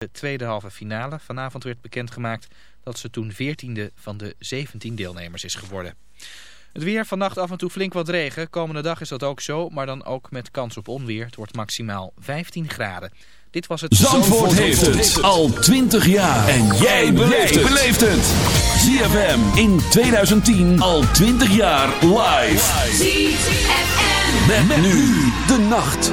De tweede halve finale vanavond werd bekendgemaakt dat ze toen 14e van de 17 deelnemers is geworden. Het weer, vannacht af en toe flink wat regen. Komende dag is dat ook zo, maar dan ook met kans op onweer. Het wordt maximaal 15 graden. Dit was het... Zandvoort, heeft het al 20 jaar. En jij beleeft het. ZFM in 2010 al 20 jaar live. ZFM. Met, nu de nacht.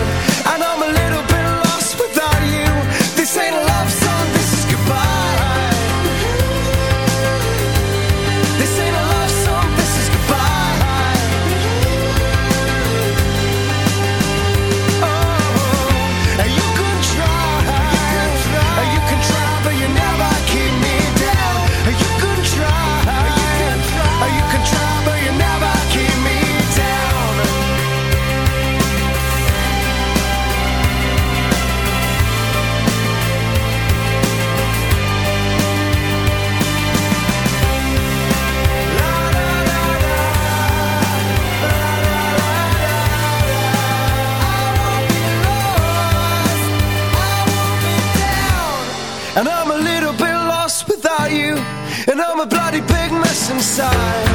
A bloody big mess inside.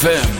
ZFM.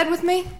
bed with me?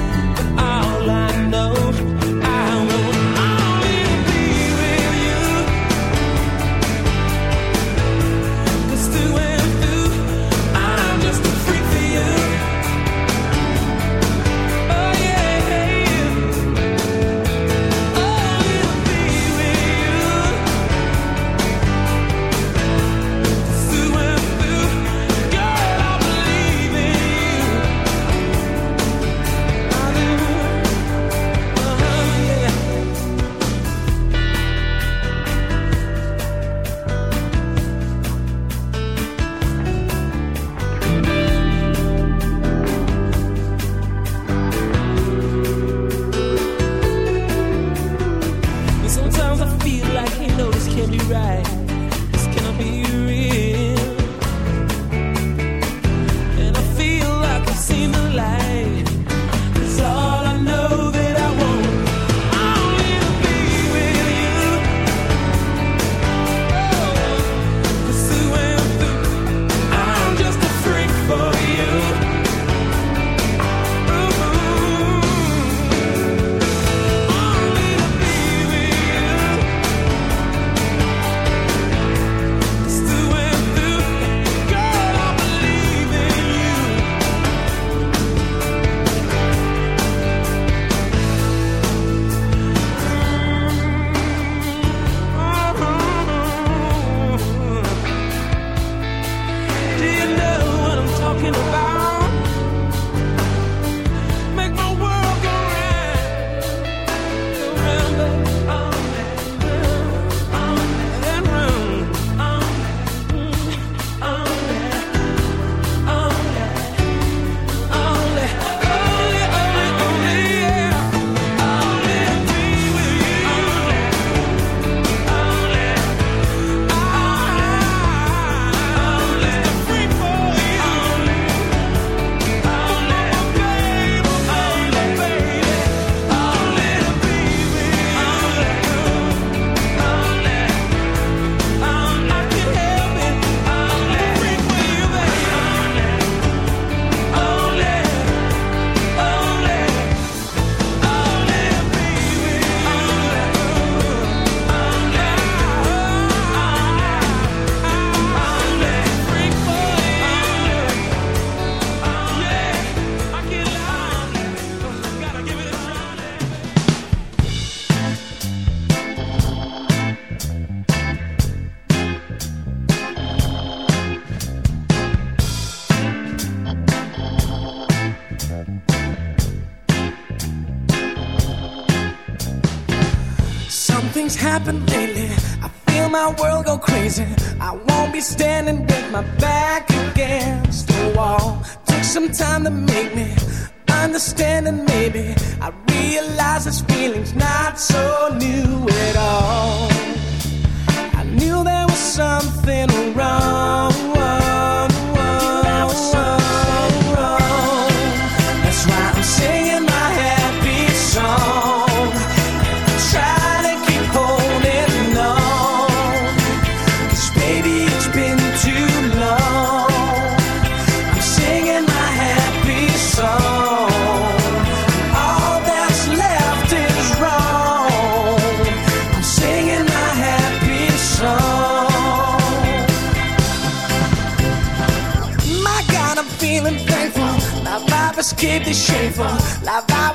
Back against the wall. Took some time to make me understand, and maybe I realize this feeling's not so new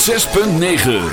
106.9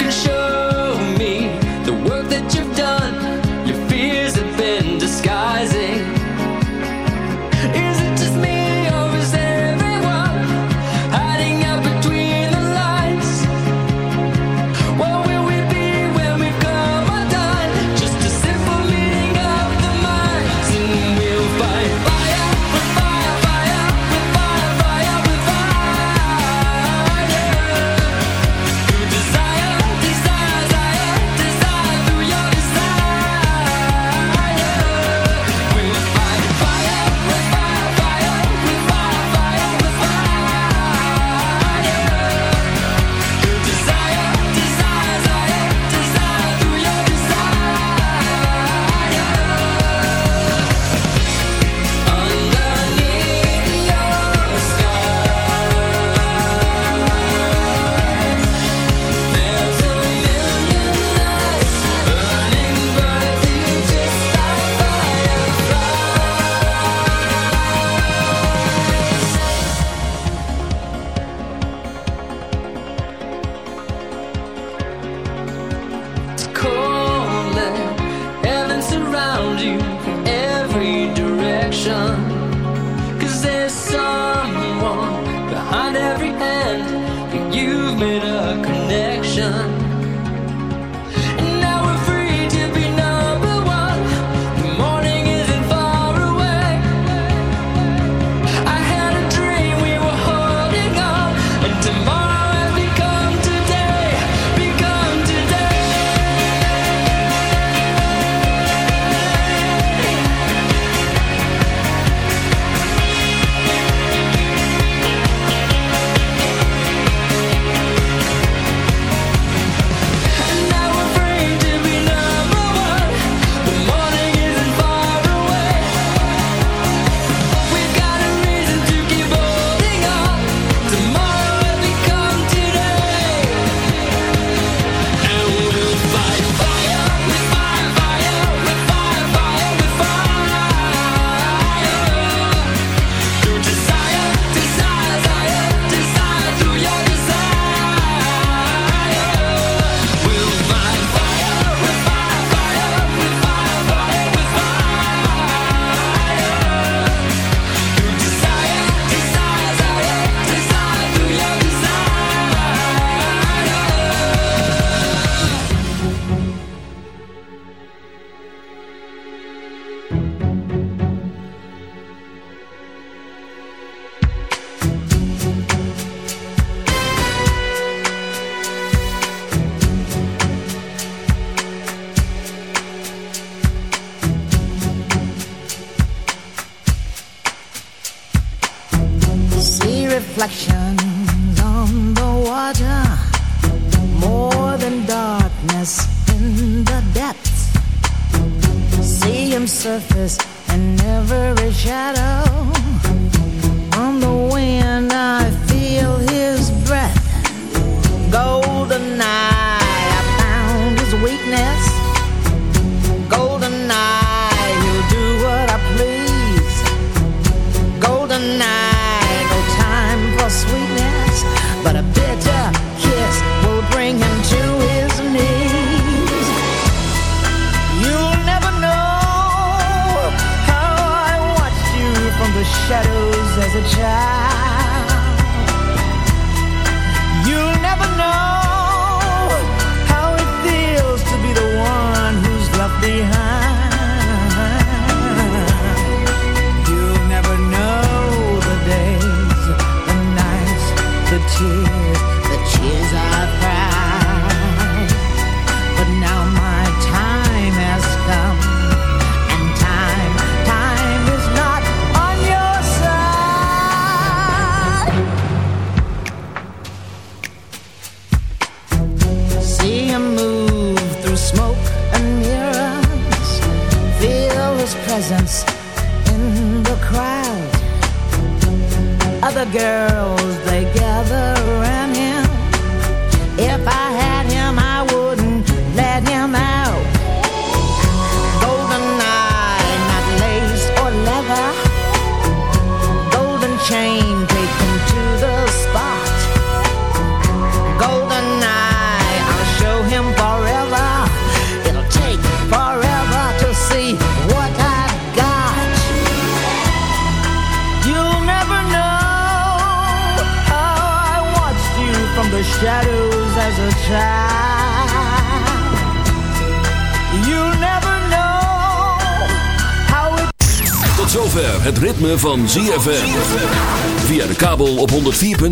Can show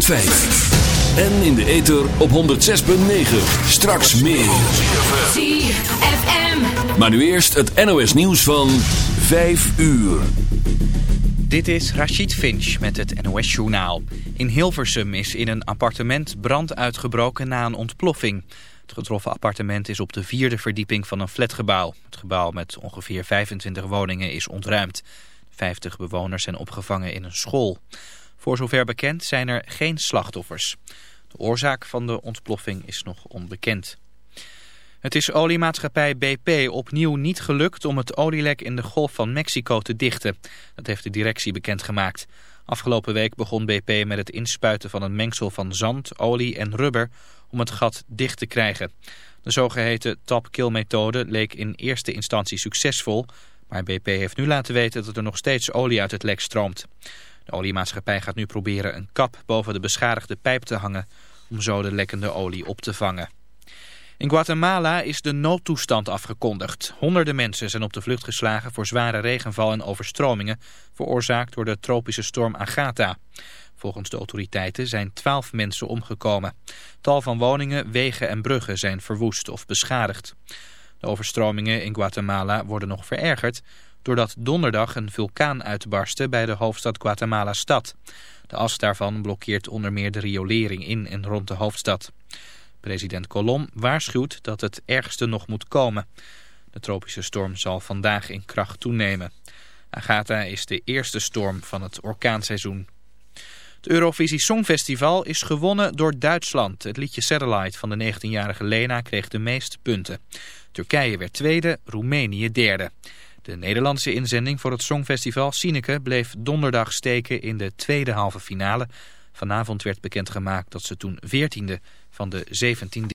En in de ether op 106.9. Straks meer. ZFM. Maar nu eerst het NOS nieuws van 5 uur. Dit is Rachid Finch met het NOS Journaal. In Hilversum is in een appartement brand uitgebroken na een ontploffing. Het getroffen appartement is op de vierde verdieping van een flatgebouw. Het gebouw met ongeveer 25 woningen is ontruimd. 50 bewoners zijn opgevangen in een school. Voor zover bekend zijn er geen slachtoffers. De oorzaak van de ontploffing is nog onbekend. Het is oliemaatschappij BP opnieuw niet gelukt om het olielek in de Golf van Mexico te dichten. Dat heeft de directie bekendgemaakt. Afgelopen week begon BP met het inspuiten van een mengsel van zand, olie en rubber om het gat dicht te krijgen. De zogeheten top-kill-methode leek in eerste instantie succesvol, maar BP heeft nu laten weten dat er nog steeds olie uit het lek stroomt. De oliemaatschappij gaat nu proberen een kap boven de beschadigde pijp te hangen om zo de lekkende olie op te vangen. In Guatemala is de noodtoestand afgekondigd. Honderden mensen zijn op de vlucht geslagen voor zware regenval en overstromingen, veroorzaakt door de tropische storm Agatha. Volgens de autoriteiten zijn twaalf mensen omgekomen. Tal van woningen, wegen en bruggen zijn verwoest of beschadigd. De overstromingen in Guatemala worden nog verergerd doordat donderdag een vulkaan uitbarstte bij de hoofdstad Guatemala-stad. De as daarvan blokkeert onder meer de riolering in en rond de hoofdstad. President Colom waarschuwt dat het ergste nog moet komen. De tropische storm zal vandaag in kracht toenemen. Agatha is de eerste storm van het orkaanseizoen. Het Eurovisie Songfestival is gewonnen door Duitsland. Het liedje Satellite van de 19-jarige Lena kreeg de meeste punten. Turkije werd tweede, Roemenië derde. De Nederlandse inzending voor het Songfestival Sineke bleef donderdag steken in de tweede halve finale. Vanavond werd bekendgemaakt dat ze toen veertiende van de 17